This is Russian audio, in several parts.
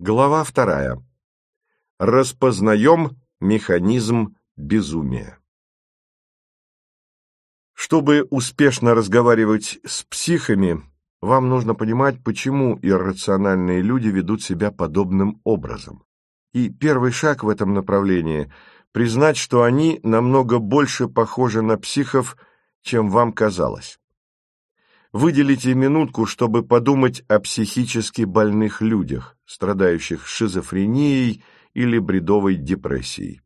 Глава вторая. Распознаем механизм безумия. Чтобы успешно разговаривать с психами, вам нужно понимать, почему иррациональные люди ведут себя подобным образом. И первый шаг в этом направлении – признать, что они намного больше похожи на психов, чем вам казалось. Выделите минутку, чтобы подумать о психически больных людях, страдающих шизофренией или бредовой депрессией.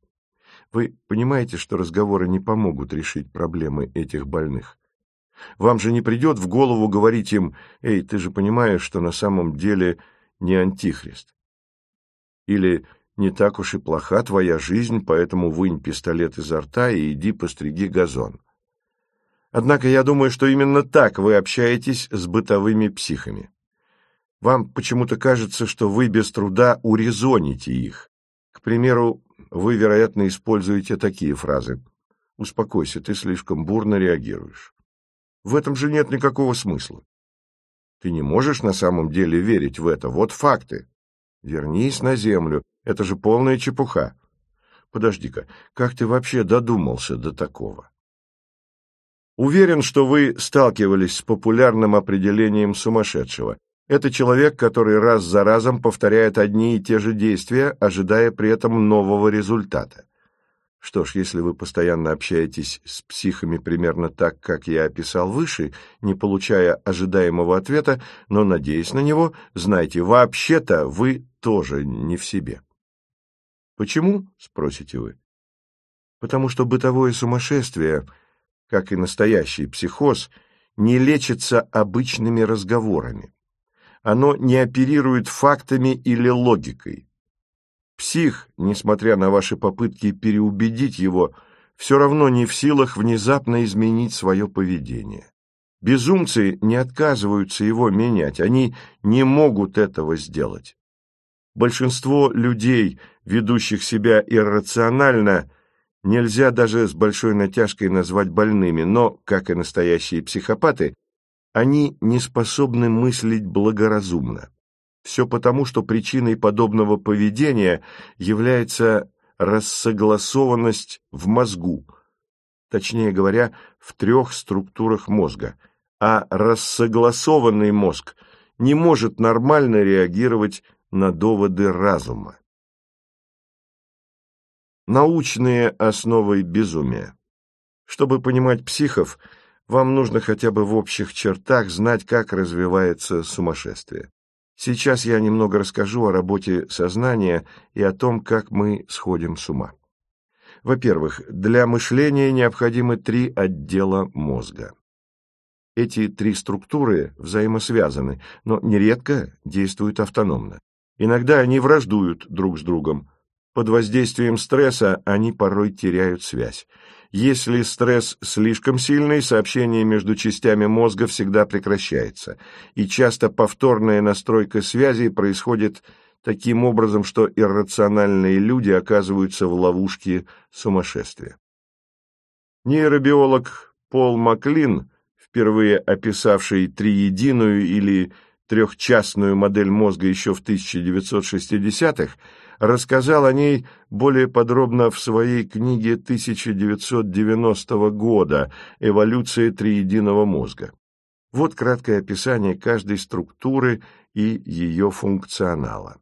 Вы понимаете, что разговоры не помогут решить проблемы этих больных. Вам же не придет в голову говорить им, «Эй, ты же понимаешь, что на самом деле не антихрист». Или «Не так уж и плоха твоя жизнь, поэтому вынь пистолет изо рта и иди постриги газон». Однако я думаю, что именно так вы общаетесь с бытовыми психами. Вам почему-то кажется, что вы без труда урезоните их. К примеру, вы, вероятно, используете такие фразы. «Успокойся, ты слишком бурно реагируешь». В этом же нет никакого смысла. Ты не можешь на самом деле верить в это. Вот факты. Вернись на землю. Это же полная чепуха. Подожди-ка, как ты вообще додумался до такого? Уверен, что вы сталкивались с популярным определением сумасшедшего. Это человек, который раз за разом повторяет одни и те же действия, ожидая при этом нового результата. Что ж, если вы постоянно общаетесь с психами примерно так, как я описал выше, не получая ожидаемого ответа, но надеясь на него, знайте, вообще-то вы тоже не в себе. Почему, спросите вы? Потому что бытовое сумасшествие, как и настоящий психоз, не лечится обычными разговорами. Оно не оперирует фактами или логикой. Псих, несмотря на ваши попытки переубедить его, все равно не в силах внезапно изменить свое поведение. Безумцы не отказываются его менять, они не могут этого сделать. Большинство людей, ведущих себя иррационально, нельзя даже с большой натяжкой назвать больными, но, как и настоящие психопаты, они не способны мыслить благоразумно. Все потому, что причиной подобного поведения является рассогласованность в мозгу, точнее говоря, в трех структурах мозга, а рассогласованный мозг не может нормально реагировать на доводы разума. Научные основы безумия. Чтобы понимать психов, вам нужно хотя бы в общих чертах знать, как развивается сумасшествие. Сейчас я немного расскажу о работе сознания и о том, как мы сходим с ума. Во-первых, для мышления необходимы три отдела мозга. Эти три структуры взаимосвязаны, но нередко действуют автономно. Иногда они враждуют друг с другом. Под воздействием стресса они порой теряют связь. Если стресс слишком сильный, сообщение между частями мозга всегда прекращается, и часто повторная настройка связей происходит таким образом, что иррациональные люди оказываются в ловушке сумасшествия. Нейробиолог Пол Маклин, впервые описавший триединую или трехчастную модель мозга еще в 1960-х, рассказал о ней более подробно в своей книге 1990 года «Эволюция триединого мозга». Вот краткое описание каждой структуры и ее функционала.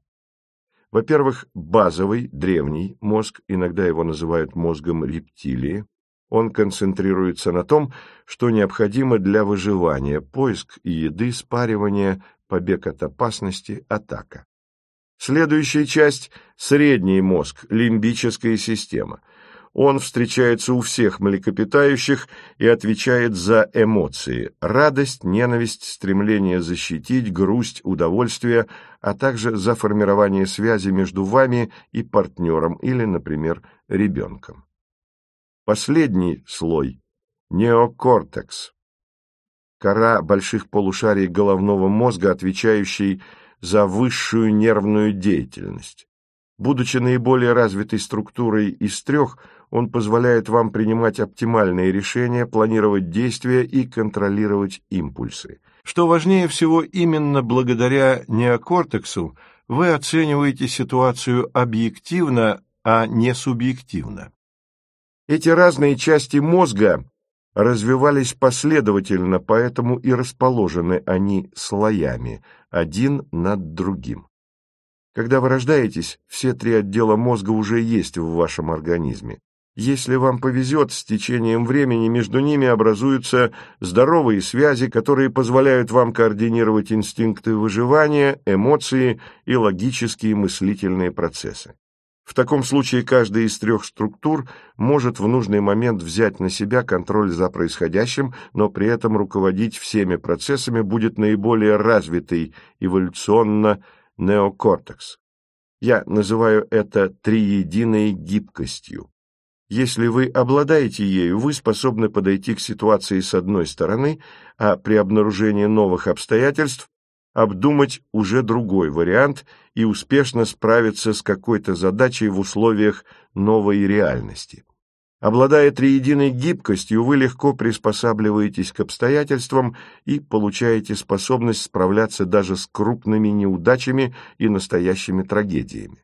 Во-первых, базовый, древний мозг, иногда его называют мозгом рептилии, он концентрируется на том, что необходимо для выживания, поиск еды, спаривание, побег от опасности, атака. Следующая часть – средний мозг, лимбическая система. Он встречается у всех млекопитающих и отвечает за эмоции – радость, ненависть, стремление защитить, грусть, удовольствие, а также за формирование связи между вами и партнером или, например, ребенком. Последний слой – неокортекс. Кора больших полушарий головного мозга, отвечающий за высшую нервную деятельность. Будучи наиболее развитой структурой из трех, он позволяет вам принимать оптимальные решения, планировать действия и контролировать импульсы. Что важнее всего, именно благодаря неокортексу вы оцениваете ситуацию объективно, а не субъективно. Эти разные части мозга развивались последовательно, поэтому и расположены они слоями, один над другим. Когда вы рождаетесь, все три отдела мозга уже есть в вашем организме. Если вам повезет, с течением времени между ними образуются здоровые связи, которые позволяют вам координировать инстинкты выживания, эмоции и логические мыслительные процессы. В таком случае каждая из трех структур может в нужный момент взять на себя контроль за происходящим, но при этом руководить всеми процессами будет наиболее развитый эволюционно неокортекс. Я называю это триединой гибкостью. Если вы обладаете ею, вы способны подойти к ситуации с одной стороны, а при обнаружении новых обстоятельств обдумать уже другой вариант и успешно справиться с какой-то задачей в условиях новой реальности. Обладая триединой гибкостью, вы легко приспосабливаетесь к обстоятельствам и получаете способность справляться даже с крупными неудачами и настоящими трагедиями.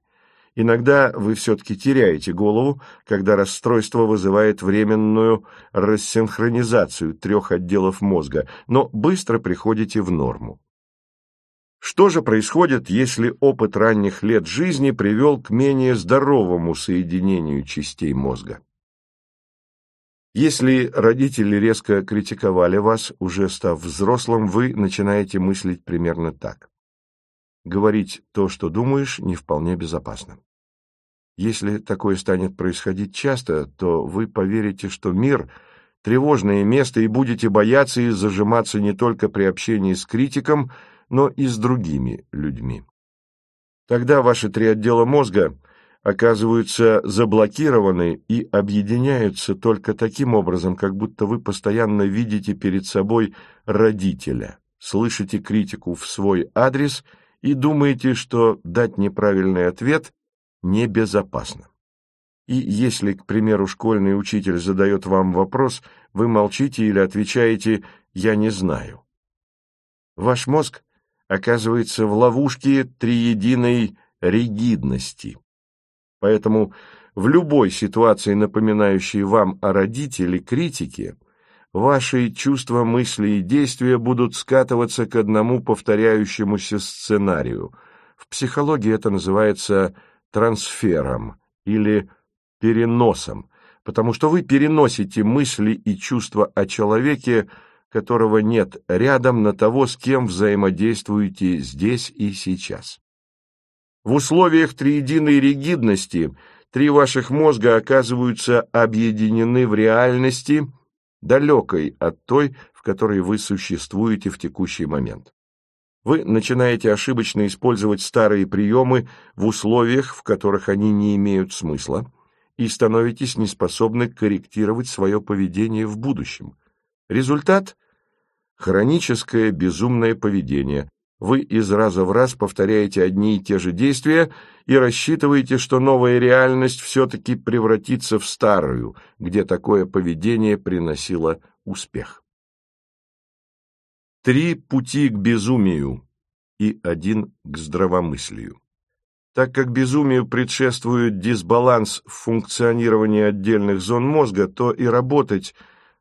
Иногда вы все-таки теряете голову, когда расстройство вызывает временную рассинхронизацию трех отделов мозга, но быстро приходите в норму. Что же происходит, если опыт ранних лет жизни привел к менее здоровому соединению частей мозга? Если родители резко критиковали вас, уже став взрослым, вы начинаете мыслить примерно так. Говорить то, что думаешь, не вполне безопасно. Если такое станет происходить часто, то вы поверите, что мир – тревожное место и будете бояться и зажиматься не только при общении с критиком, но и с другими людьми. Тогда ваши три отдела мозга оказываются заблокированы и объединяются только таким образом, как будто вы постоянно видите перед собой родителя, слышите критику в свой адрес и думаете, что дать неправильный ответ небезопасно. И если, к примеру, школьный учитель задает вам вопрос, вы молчите или отвечаете «я не знаю». Ваш мозг оказывается в ловушке триединой ригидности. Поэтому в любой ситуации, напоминающей вам о родителе, критике, ваши чувства, мысли и действия будут скатываться к одному повторяющемуся сценарию. В психологии это называется трансфером или переносом, потому что вы переносите мысли и чувства о человеке, которого нет рядом, на того, с кем взаимодействуете здесь и сейчас. В условиях триединой ригидности три ваших мозга оказываются объединены в реальности, далекой от той, в которой вы существуете в текущий момент. Вы начинаете ошибочно использовать старые приемы в условиях, в которых они не имеют смысла, и становитесь неспособны корректировать свое поведение в будущем. Результат – хроническое безумное поведение. Вы из раза в раз повторяете одни и те же действия и рассчитываете, что новая реальность все-таки превратится в старую, где такое поведение приносило успех. Три пути к безумию и один к здравомыслию. Так как безумию предшествует дисбаланс в функционировании отдельных зон мозга, то и работать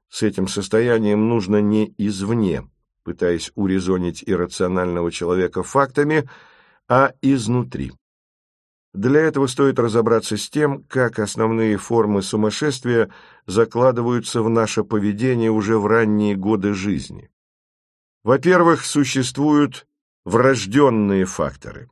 с этим состоянием нужно не извне, пытаясь урезонить иррационального человека фактами, а изнутри. Для этого стоит разобраться с тем, как основные формы сумасшествия закладываются в наше поведение уже в ранние годы жизни. Во-первых, существуют врожденные факторы.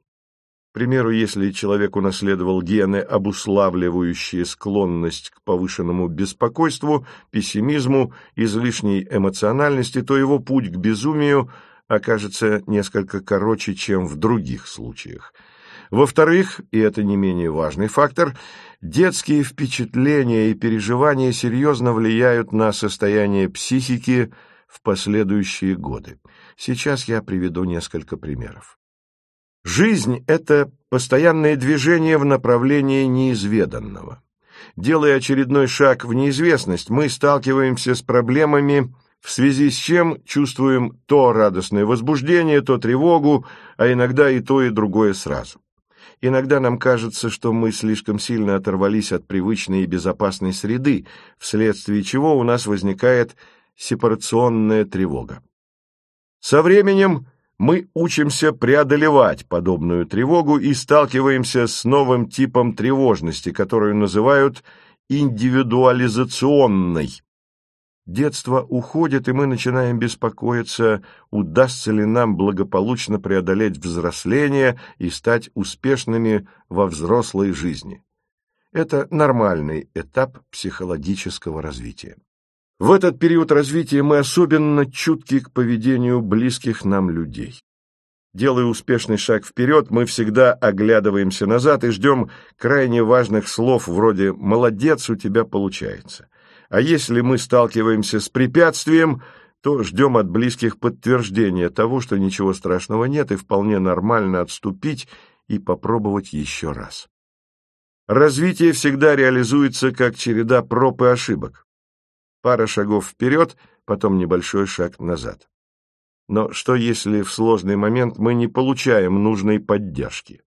Примеру, если человек унаследовал гены, обуславливающие склонность к повышенному беспокойству, пессимизму, излишней эмоциональности, то его путь к безумию окажется несколько короче, чем в других случаях. Во-вторых, и это не менее важный фактор, детские впечатления и переживания серьезно влияют на состояние психики, в последующие годы. Сейчас я приведу несколько примеров. Жизнь – это постоянное движение в направлении неизведанного. Делая очередной шаг в неизвестность, мы сталкиваемся с проблемами, в связи с чем чувствуем то радостное возбуждение, то тревогу, а иногда и то, и другое сразу. Иногда нам кажется, что мы слишком сильно оторвались от привычной и безопасной среды, вследствие чего у нас возникает сепарационная тревога. Со временем мы учимся преодолевать подобную тревогу и сталкиваемся с новым типом тревожности, которую называют индивидуализационной. Детство уходит, и мы начинаем беспокоиться, удастся ли нам благополучно преодолеть взросление и стать успешными во взрослой жизни. Это нормальный этап психологического развития. В этот период развития мы особенно чутки к поведению близких нам людей. Делая успешный шаг вперед, мы всегда оглядываемся назад и ждем крайне важных слов вроде «молодец, у тебя получается». А если мы сталкиваемся с препятствием, то ждем от близких подтверждения того, что ничего страшного нет и вполне нормально отступить и попробовать еще раз. Развитие всегда реализуется как череда проб и ошибок. Пара шагов вперед, потом небольшой шаг назад. Но что если в сложный момент мы не получаем нужной поддержки?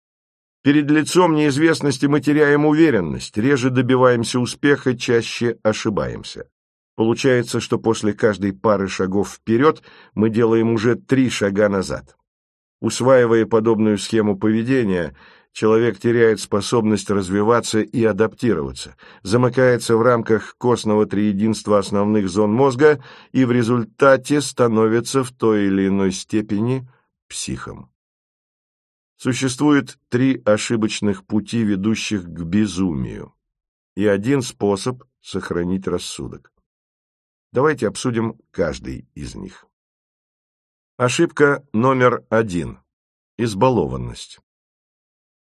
Перед лицом неизвестности мы теряем уверенность, реже добиваемся успеха, чаще ошибаемся. Получается, что после каждой пары шагов вперед мы делаем уже три шага назад. Усваивая подобную схему поведения, человек теряет способность развиваться и адаптироваться, замыкается в рамках костного триединства основных зон мозга и в результате становится в той или иной степени психом. Существует три ошибочных пути, ведущих к безумию, и один способ сохранить рассудок. Давайте обсудим каждый из них. Ошибка номер один. Избалованность.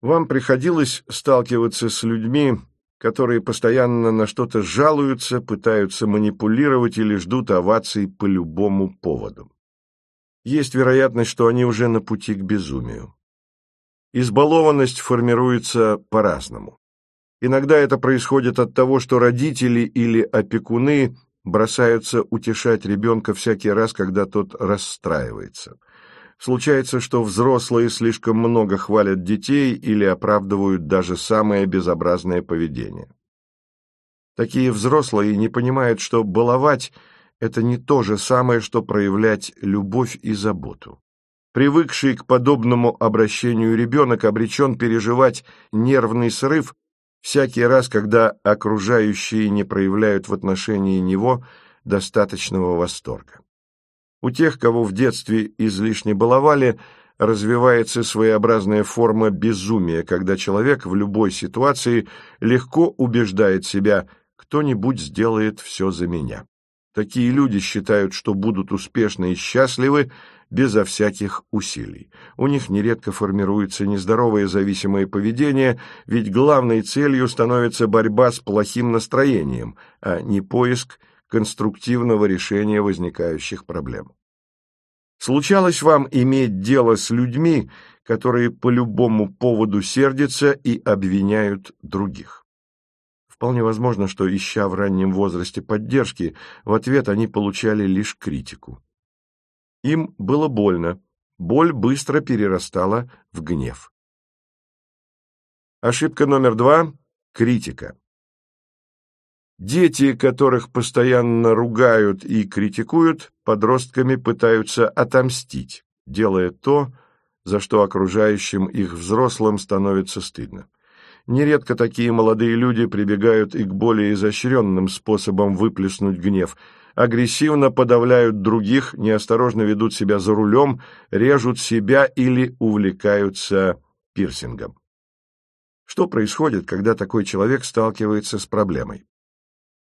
Вам приходилось сталкиваться с людьми, которые постоянно на что-то жалуются, пытаются манипулировать или ждут оваций по любому поводу. Есть вероятность, что они уже на пути к безумию. Избалованность формируется по-разному. Иногда это происходит от того, что родители или опекуны бросаются утешать ребенка всякий раз, когда тот расстраивается. Случается, что взрослые слишком много хвалят детей или оправдывают даже самое безобразное поведение. Такие взрослые не понимают, что баловать – это не то же самое, что проявлять любовь и заботу. Привыкший к подобному обращению ребенок обречен переживать нервный срыв всякий раз, когда окружающие не проявляют в отношении него достаточного восторга. У тех, кого в детстве излишне баловали, развивается своеобразная форма безумия, когда человек в любой ситуации легко убеждает себя «кто-нибудь сделает все за меня». Такие люди считают, что будут успешны и счастливы, безо всяких усилий. У них нередко формируется нездоровое зависимое поведение, ведь главной целью становится борьба с плохим настроением, а не поиск конструктивного решения возникающих проблем. Случалось вам иметь дело с людьми, которые по любому поводу сердятся и обвиняют других? Вполне возможно, что, ища в раннем возрасте поддержки, в ответ они получали лишь критику. Им было больно. Боль быстро перерастала в гнев. Ошибка номер два – критика. Дети, которых постоянно ругают и критикуют, подростками пытаются отомстить, делая то, за что окружающим их взрослым становится стыдно. Нередко такие молодые люди прибегают и к более изощренным способам выплеснуть гнев – агрессивно подавляют других, неосторожно ведут себя за рулем, режут себя или увлекаются пирсингом. Что происходит, когда такой человек сталкивается с проблемой?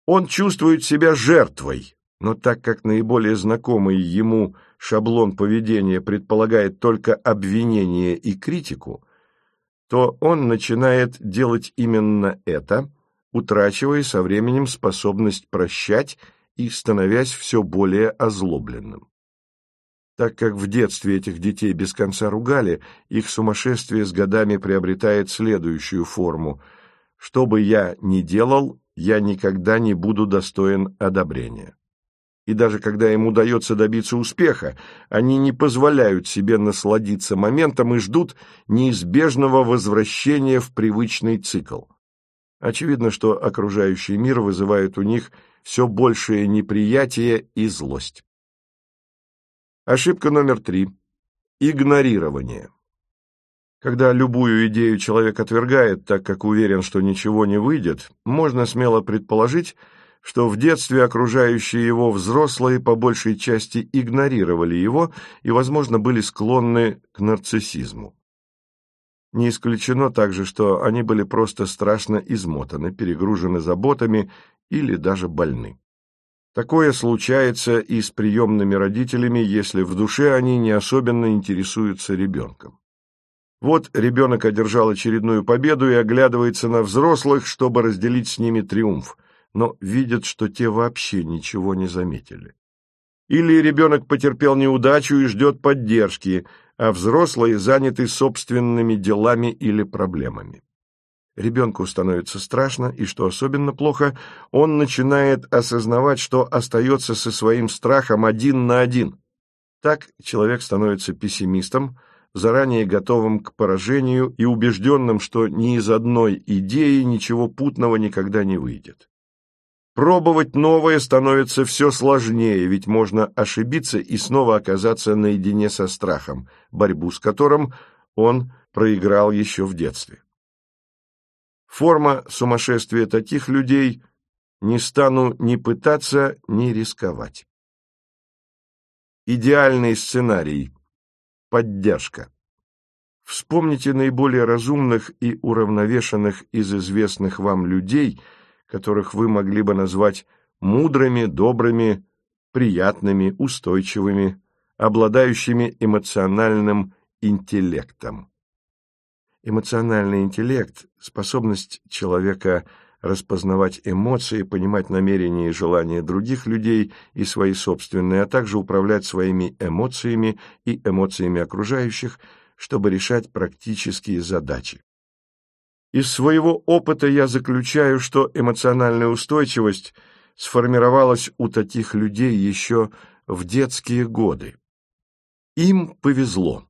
Он чувствует себя жертвой, но так как наиболее знакомый ему шаблон поведения предполагает только обвинение и критику, то он начинает делать именно это, утрачивая со временем способность прощать и становясь все более озлобленным. Так как в детстве этих детей без конца ругали, их сумасшествие с годами приобретает следующую форму. Что бы я ни делал, я никогда не буду достоин одобрения. И даже когда им удается добиться успеха, они не позволяют себе насладиться моментом и ждут неизбежного возвращения в привычный цикл. Очевидно, что окружающий мир вызывает у них все большее неприятие и злость. Ошибка номер три. Игнорирование. Когда любую идею человек отвергает, так как уверен, что ничего не выйдет, можно смело предположить, что в детстве окружающие его взрослые по большей части игнорировали его и, возможно, были склонны к нарциссизму. Не исключено также, что они были просто страшно измотаны, перегружены заботами или даже больны. Такое случается и с приемными родителями, если в душе они не особенно интересуются ребенком. Вот ребенок одержал очередную победу и оглядывается на взрослых, чтобы разделить с ними триумф но видят, что те вообще ничего не заметили. Или ребенок потерпел неудачу и ждет поддержки, а взрослые заняты собственными делами или проблемами. Ребенку становится страшно, и, что особенно плохо, он начинает осознавать, что остается со своим страхом один на один. Так человек становится пессимистом, заранее готовым к поражению и убежденным, что ни из одной идеи ничего путного никогда не выйдет. Пробовать новое становится все сложнее, ведь можно ошибиться и снова оказаться наедине со страхом, борьбу с которым он проиграл еще в детстве. Форма сумасшествия таких людей «не стану ни пытаться, ни рисковать». Идеальный сценарий. Поддержка. Вспомните наиболее разумных и уравновешенных из известных вам людей – которых вы могли бы назвать мудрыми, добрыми, приятными, устойчивыми, обладающими эмоциональным интеллектом. Эмоциональный интеллект – способность человека распознавать эмоции, понимать намерения и желания других людей и свои собственные, а также управлять своими эмоциями и эмоциями окружающих, чтобы решать практические задачи. Из своего опыта я заключаю, что эмоциональная устойчивость сформировалась у таких людей еще в детские годы. Им повезло.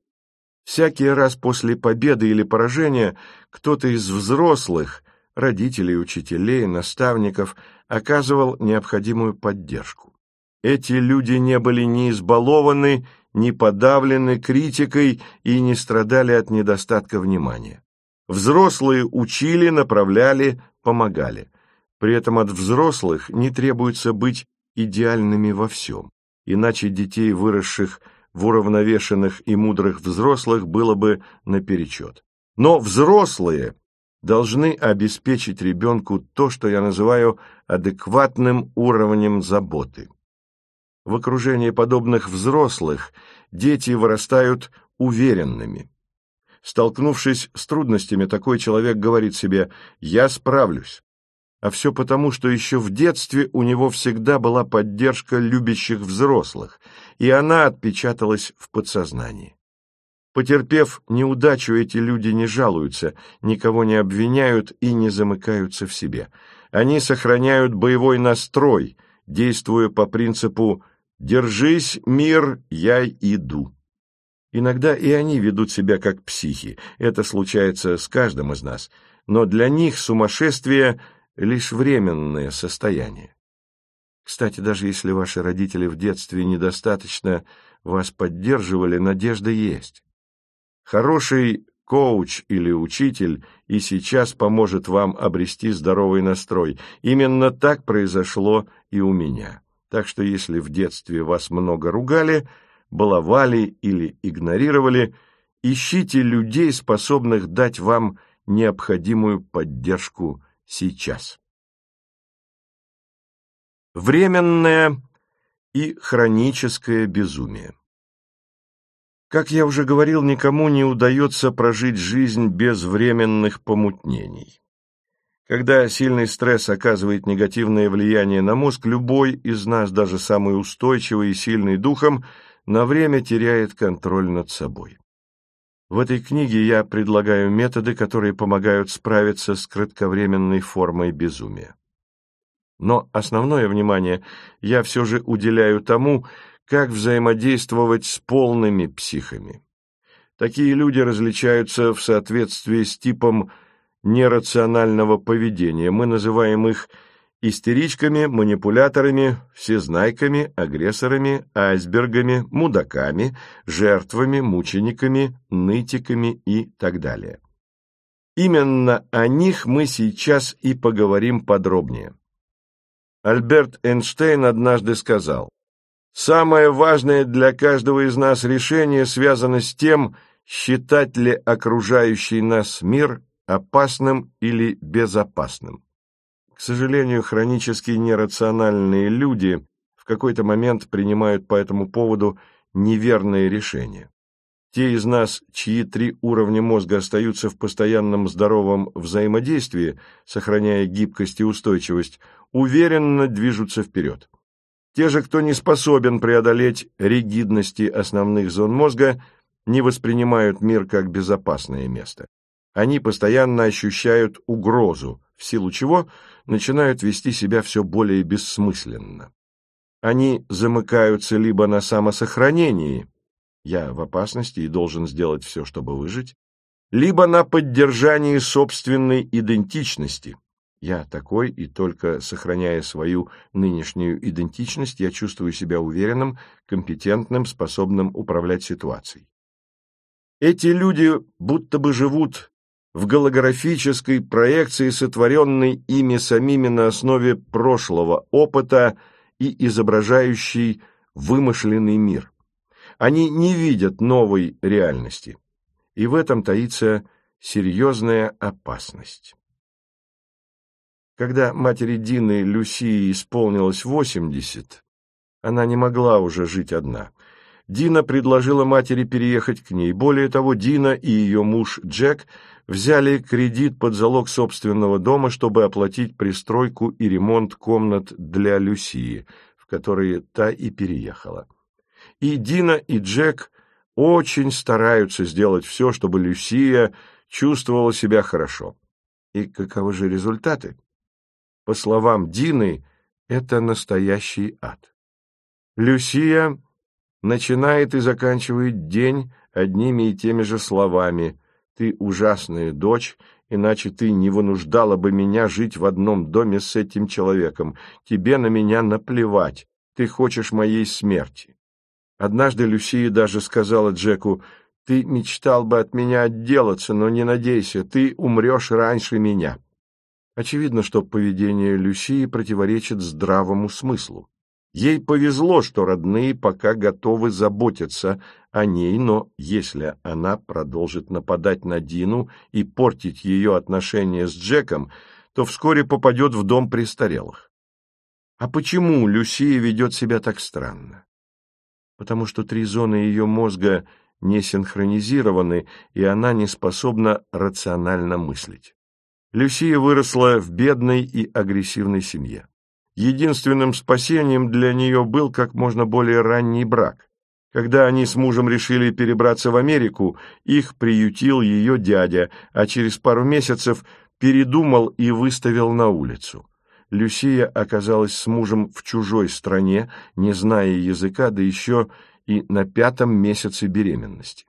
Всякий раз после победы или поражения кто-то из взрослых, родителей, учителей, наставников, оказывал необходимую поддержку. Эти люди не были ни избалованы, ни подавлены критикой и не страдали от недостатка внимания. Взрослые учили, направляли, помогали. При этом от взрослых не требуется быть идеальными во всем, иначе детей, выросших в уравновешенных и мудрых взрослых, было бы наперечет. Но взрослые должны обеспечить ребенку то, что я называю адекватным уровнем заботы. В окружении подобных взрослых дети вырастают уверенными, Столкнувшись с трудностями, такой человек говорит себе «я справлюсь». А все потому, что еще в детстве у него всегда была поддержка любящих взрослых, и она отпечаталась в подсознании. Потерпев неудачу, эти люди не жалуются, никого не обвиняют и не замыкаются в себе. Они сохраняют боевой настрой, действуя по принципу «держись, мир, я иду». Иногда и они ведут себя как психи, это случается с каждым из нас, но для них сумасшествие – лишь временное состояние. Кстати, даже если ваши родители в детстве недостаточно вас поддерживали, надежда есть. Хороший коуч или учитель и сейчас поможет вам обрести здоровый настрой. Именно так произошло и у меня. Так что если в детстве вас много ругали – баловали или игнорировали, ищите людей, способных дать вам необходимую поддержку сейчас. Временное и хроническое безумие Как я уже говорил, никому не удается прожить жизнь без временных помутнений. Когда сильный стресс оказывает негативное влияние на мозг, любой из нас, даже самый устойчивый и сильный духом, на время теряет контроль над собой. В этой книге я предлагаю методы, которые помогают справиться с кратковременной формой безумия. Но основное внимание я все же уделяю тому, как взаимодействовать с полными психами. Такие люди различаются в соответствии с типом нерационального поведения. Мы называем их истеричками, манипуляторами, всезнайками, агрессорами, айсбергами, мудаками, жертвами, мучениками, нытиками и так далее. Именно о них мы сейчас и поговорим подробнее. Альберт Эйнштейн однажды сказал, «Самое важное для каждого из нас решение связано с тем, считать ли окружающий нас мир опасным или безопасным. К сожалению, хронически нерациональные люди в какой-то момент принимают по этому поводу неверные решения. Те из нас, чьи три уровня мозга остаются в постоянном здоровом взаимодействии, сохраняя гибкость и устойчивость, уверенно движутся вперед. Те же, кто не способен преодолеть ригидности основных зон мозга, не воспринимают мир как безопасное место. Они постоянно ощущают угрозу, в силу чего начинают вести себя все более бессмысленно. Они замыкаются либо на самосохранении, я в опасности и должен сделать все, чтобы выжить, либо на поддержании собственной идентичности. Я такой, и только сохраняя свою нынешнюю идентичность, я чувствую себя уверенным, компетентным, способным управлять ситуацией. Эти люди будто бы живут в голографической проекции, сотворенной ими самими на основе прошлого опыта и изображающей вымышленный мир. Они не видят новой реальности, и в этом таится серьезная опасность. Когда матери Дины Люсии исполнилось восемьдесят, она не могла уже жить одна. Дина предложила матери переехать к ней. Более того, Дина и ее муж Джек – взяли кредит под залог собственного дома, чтобы оплатить пристройку и ремонт комнат для Люсии, в которые та и переехала. И Дина, и Джек очень стараются сделать все, чтобы Люсия чувствовала себя хорошо. И каковы же результаты? По словам Дины, это настоящий ад. Люсия начинает и заканчивает день одними и теми же словами ты ужасная дочь, иначе ты не вынуждала бы меня жить в одном доме с этим человеком. Тебе на меня наплевать. Ты хочешь моей смерти. Однажды Люсия даже сказала Джеку, «Ты мечтал бы от меня отделаться, но не надейся, ты умрешь раньше меня». Очевидно, что поведение Люсии противоречит здравому смыслу. Ей повезло, что родные пока готовы заботиться о ней, но если она продолжит нападать на Дину и портить ее отношения с Джеком, то вскоре попадет в дом престарелых. А почему Люсия ведет себя так странно? Потому что три зоны ее мозга не синхронизированы, и она не способна рационально мыслить. Люсия выросла в бедной и агрессивной семье. Единственным спасением для нее был как можно более ранний брак. Когда они с мужем решили перебраться в Америку, их приютил ее дядя, а через пару месяцев передумал и выставил на улицу. Люсия оказалась с мужем в чужой стране, не зная языка, да еще и на пятом месяце беременности.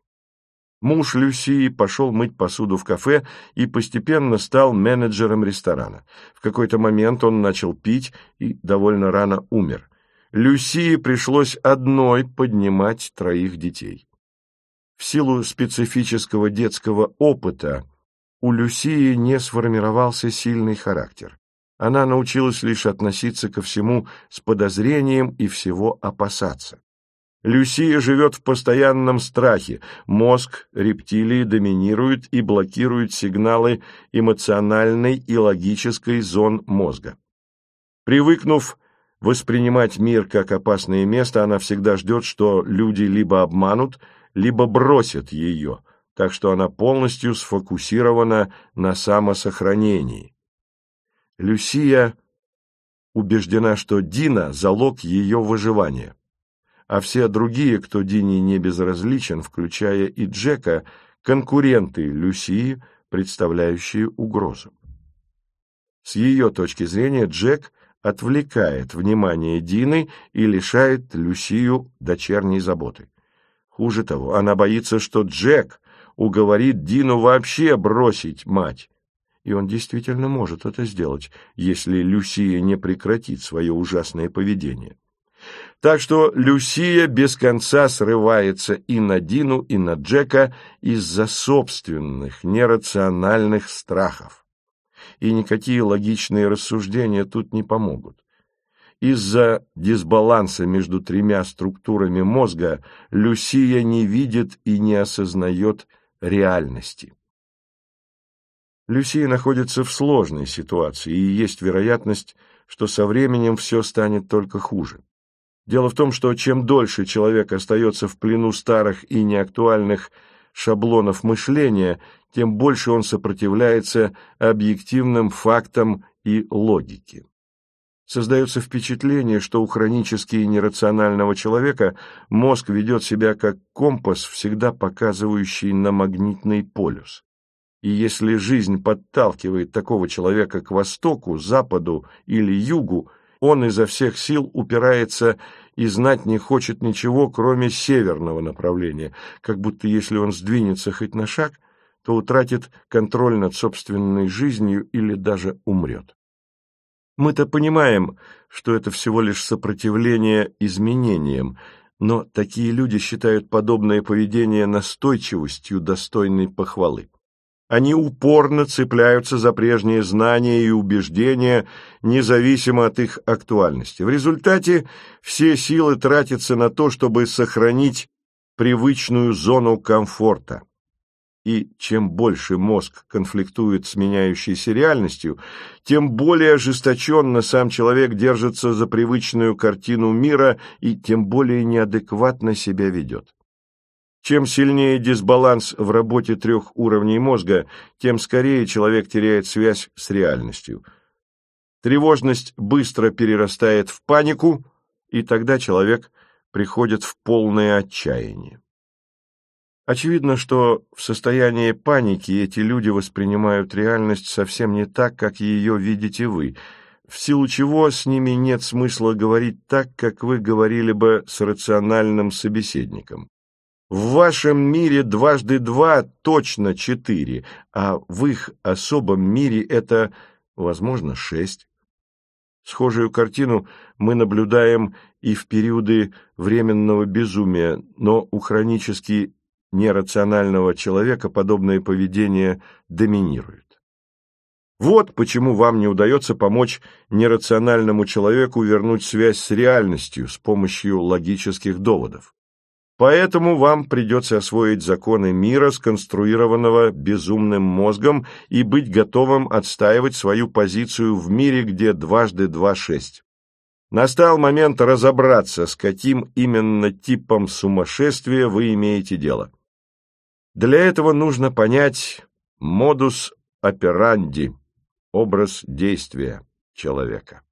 Муж Люсии пошел мыть посуду в кафе и постепенно стал менеджером ресторана. В какой-то момент он начал пить и довольно рано умер. Люсии пришлось одной поднимать троих детей. В силу специфического детского опыта у Люсии не сформировался сильный характер. Она научилась лишь относиться ко всему с подозрением и всего опасаться. Люсия живет в постоянном страхе. Мозг рептилии доминирует и блокирует сигналы эмоциональной и логической зон мозга. Привыкнув воспринимать мир как опасное место, она всегда ждет, что люди либо обманут, либо бросят ее, так что она полностью сфокусирована на самосохранении. Люсия убеждена, что Дина – залог ее выживания а все другие, кто Дине не безразличен, включая и Джека, конкуренты Люсии, представляющие угрозу. С ее точки зрения Джек отвлекает внимание Дины и лишает Люсию дочерней заботы. Хуже того, она боится, что Джек уговорит Дину вообще бросить мать. И он действительно может это сделать, если Люсия не прекратит свое ужасное поведение. Так что Люсия без конца срывается и на Дину, и на Джека из-за собственных нерациональных страхов. И никакие логичные рассуждения тут не помогут. Из-за дисбаланса между тремя структурами мозга Люсия не видит и не осознает реальности. Люсия находится в сложной ситуации, и есть вероятность, что со временем все станет только хуже. Дело в том, что чем дольше человек остается в плену старых и неактуальных шаблонов мышления, тем больше он сопротивляется объективным фактам и логике. Создается впечатление, что у хронически нерационального человека мозг ведет себя как компас, всегда показывающий на магнитный полюс. И если жизнь подталкивает такого человека к востоку, западу или югу, он изо всех сил упирается и знать не хочет ничего, кроме северного направления, как будто если он сдвинется хоть на шаг, то утратит контроль над собственной жизнью или даже умрет. Мы-то понимаем, что это всего лишь сопротивление изменениям, но такие люди считают подобное поведение настойчивостью, достойной похвалы. Они упорно цепляются за прежние знания и убеждения, независимо от их актуальности. В результате все силы тратятся на то, чтобы сохранить привычную зону комфорта. И чем больше мозг конфликтует с меняющейся реальностью, тем более ожесточенно сам человек держится за привычную картину мира и тем более неадекватно себя ведет. Чем сильнее дисбаланс в работе трех уровней мозга, тем скорее человек теряет связь с реальностью. Тревожность быстро перерастает в панику, и тогда человек приходит в полное отчаяние. Очевидно, что в состоянии паники эти люди воспринимают реальность совсем не так, как ее видите вы, в силу чего с ними нет смысла говорить так, как вы говорили бы с рациональным собеседником. В вашем мире дважды два точно четыре, а в их особом мире это, возможно, шесть. Схожую картину мы наблюдаем и в периоды временного безумия, но у хронически нерационального человека подобное поведение доминирует. Вот почему вам не удается помочь нерациональному человеку вернуть связь с реальностью с помощью логических доводов. Поэтому вам придется освоить законы мира, сконструированного безумным мозгом, и быть готовым отстаивать свою позицию в мире, где дважды два шесть. Настал момент разобраться, с каким именно типом сумасшествия вы имеете дело. Для этого нужно понять модус операнди, образ действия человека.